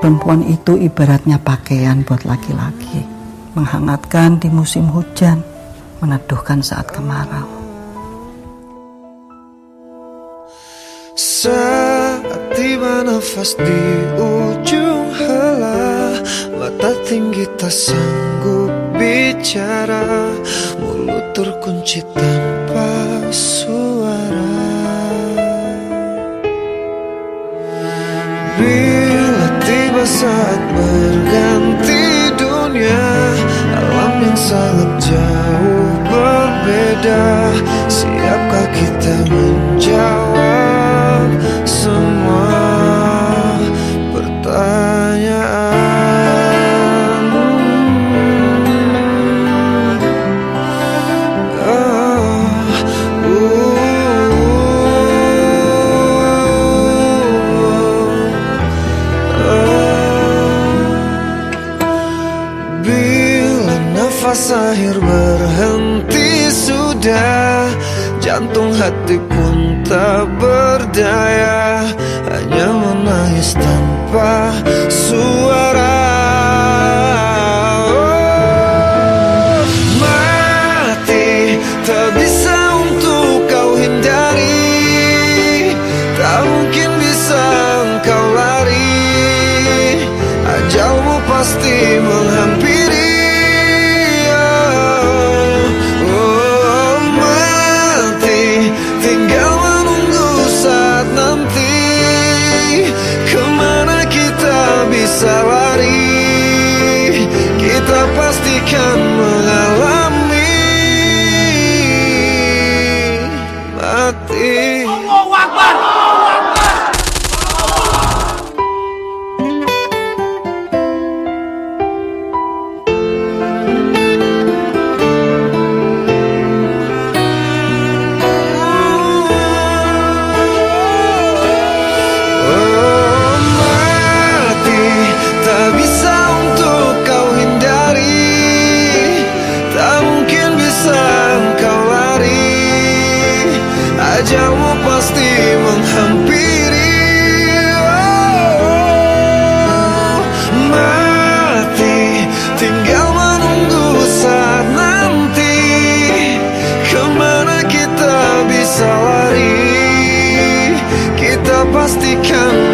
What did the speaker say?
Perempuan itu ibaratnya pakaian buat laki-laki, menghangatkan di musim hujan, meneduhkan saat kemarau. Saat tiba nafas di ujung helah Mata tinggi tak sanggup bicara. Mulut terkunci tanpa suara saat berganti dunia. Alam yang sangat jauh berbeda Nafas akhir berhenti sudah. Jantung hati pun tak berdaya. Hanya menangis tanpa suara. Oh, Mati tak bisa untuk kau hindari. Tak mungkin bisa engkau lari. Ajalmu pasti menghampiri wajahmu pasti menghampiri. Oh, Mati tinggal menunggu saat nanti. Ke mana kita bisa lari? Kita pastikan